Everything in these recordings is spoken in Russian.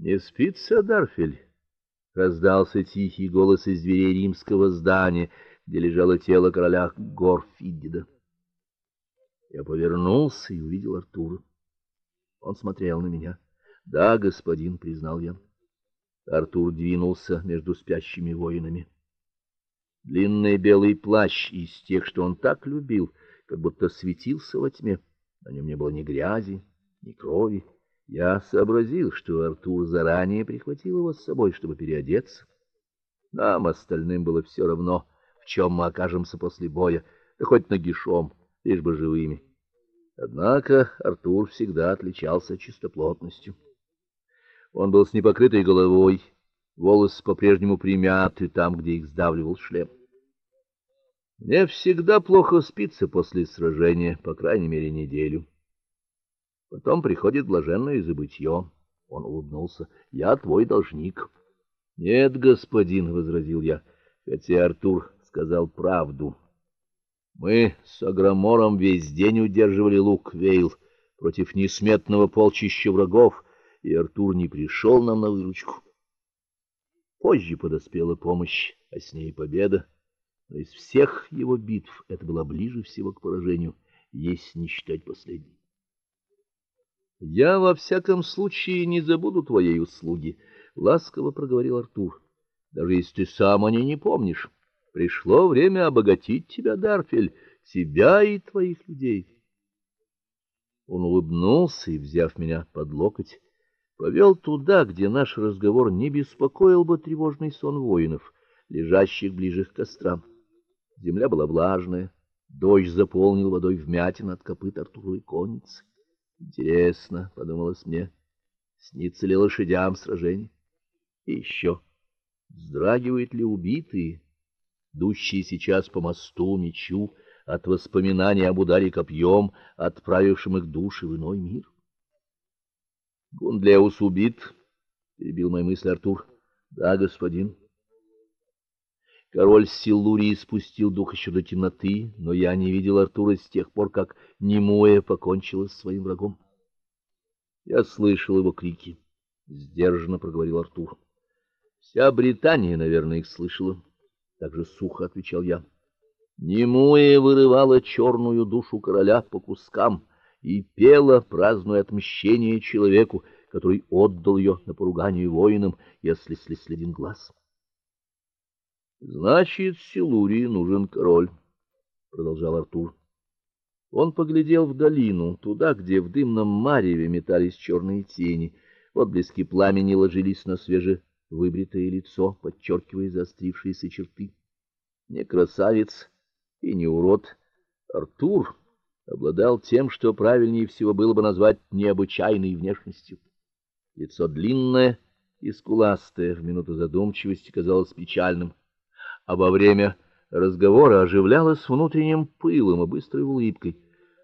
Не спится, Дарфель? Раздался тихий голос из дверей римского здания, где лежало тело короля Горфидида. Я повернулся и увидел Артура. Он смотрел на меня. "Да, господин", признал я. Артур двинулся между спящими воинами. Длинный белый плащ из тех, что он так любил, как будто светился во тьме. На нем не было ни грязи, ни крови. Я сообразил, что Артур заранее прихватил его с собой, чтобы переодеться. Нам остальным было все равно, в чем мы окажемся после боя, да хоть нагишом, лишь бы живыми. Однако Артур всегда отличался чистоплотностью. Он был с непокрытой головой, волосы по-прежнему примяты там, где их сдавливал шлем. Мне всегда плохо спится после сражения, по крайней мере, неделю. Потом приходит блаженное забытье. Он улыбнулся. Я твой должник. Нет, господин, возразил я, хотя Артур сказал правду. Мы с Агромором весь день удерживали лук Вейл против несметного полчища врагов, и Артур не пришел нам на выручку. Позже подоспела помощь, а с ней победа. Но из всех его битв это была ближе всего к поражению, если не считать последней. Я во всяком случае не забуду твоей услуги, ласково проговорил Артур. Даже если ты сам о ней не помнишь. Пришло время обогатить тебя, Дарфель, тебя и твоих людей. Он улыбнулся и, взяв меня под локоть, повел туда, где наш разговор не беспокоил бы тревожный сон воинов, лежащих ближе к кострам. Земля была влажная, дождь заполнил водой вмятины от копыт Артуровой конницы. Интересно, подумалось мне, снится ли лошадям сражение? И еще, вздрагивают ли убитые? идущие сейчас по мосту мечу от воспоминаний об ударе копьем, отправившем их души в иной мир. Гундлеус убит, перебил мои мысли Артур. Да, господин. Король Силурии спустил дух еще до темноты, но я не видел Артура с тех пор, как Немуэ покончила с своим врагом. Я слышал его крики, сдержанно проговорил Артур. Вся Британия, наверное, их слышала так же сухо отвечал я. Немуя вырывала черную душу короля по кускам и пела, празднуя отмщение человеку, который отдал ее на поругание воинам, если слез один глаз. Значит, Силурии нужен король, продолжал Артур. Он поглядел в долину, туда, где в дымном мареве метались черные тени. Отблески пламени ложились на свеже выбритое лицо, подчеркивая заострившиеся черты. Не красавец и не урод, Артур обладал тем, что правильнее всего было бы назвать необычайной внешностью. Лицо длинное и скуластое, в минуту задумчивости казалось печальным, а во время разговора оживлялось внутренним пылом и быстрой улыбкой.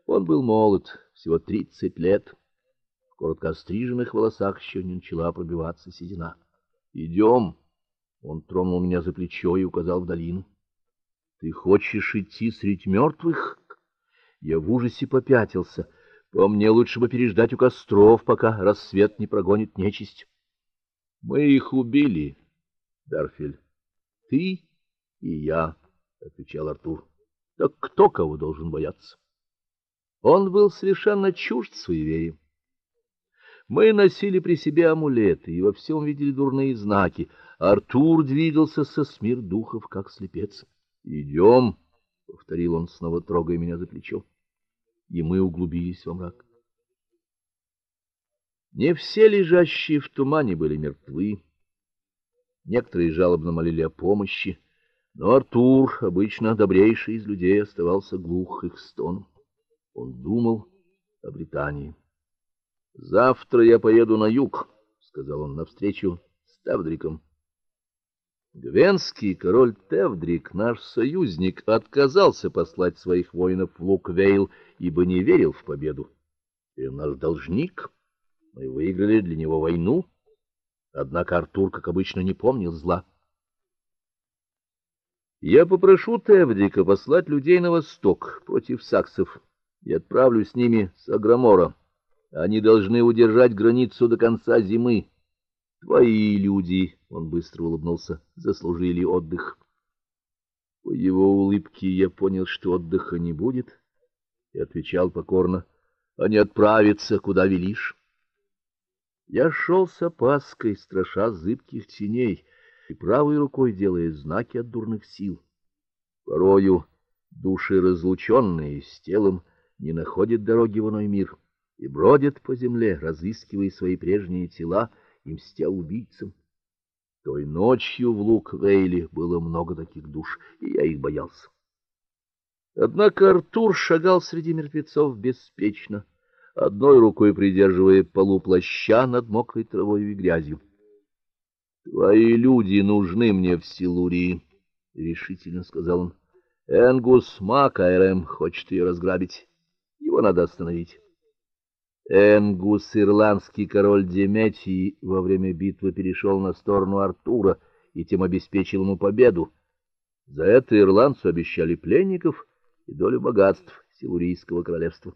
Он был молод, всего тридцать лет. В коротко остриженных волосах еще не начала пробиваться седина. «Идем!» Он тронул меня за плечо и указал в долину. Ты хочешь идти средь мертвых?» Я в ужасе попятился. По мне лучше бы переждать у костров, пока рассвет не прогонит нечисть. Мы их убили, Дарфель. Ты и я, отвечал Артур. Так кто кого должен бояться? Он был совершенно чужд суевериям. Мы носили при себе амулеты и во всем видели дурные знаки. Артур двигался со смир духов, как слепец. «Идем», — повторил он, снова трогая меня за плечо. И мы углубились во мрак. Не все лежащие в тумане были мертвы. Некоторые жалобно молили о помощи, но Артур, обычно добрейший из людей, оставался глух их стоном. Он думал о Британии. Завтра я поеду на юг, сказал он навстречу с Тавдриком. Гвенский король Тевдрик, наш союзник, отказался послать своих воинов в Луквейл, ибо не верил в победу. И наш должник. Мы выиграли для него войну. Однако Артур, как обычно, не помнил зла. Я попрошу Тевдрика послать людей на восток против саксов и отправлю с ними с Агромора. Они должны удержать границу до конца зимы. Твои люди, он быстро улыбнулся, заслужили отдых. По его улыбке я понял, что отдыха не будет, и отвечал покорно: "Они отправятся, куда велишь". Я шел с опаской, страша зыбких теней, и правой рукой делая знаки от дурных сил. Порою души разлученные с телом не находят дороги в иной мир и бродят по земле, разыскивая свои прежние тела и мстя убийцам. Той ночью в Лук-Вейле было много таких душ, и я их боялся. Однако Артур шагал среди мертвецов беспечно, одной рукой придерживая полу плаща над мокрой травой и грязью. Твои люди нужны мне в Силурии, решительно сказал он. Энгус Макайрем хочет ее разграбить. Его надо остановить. Энгус, ирландский король Деметий, во время битвы перешел на сторону Артура и тем обеспечил ему победу. За это ирландцу обещали пленников и долю богатств Силурийского королевства.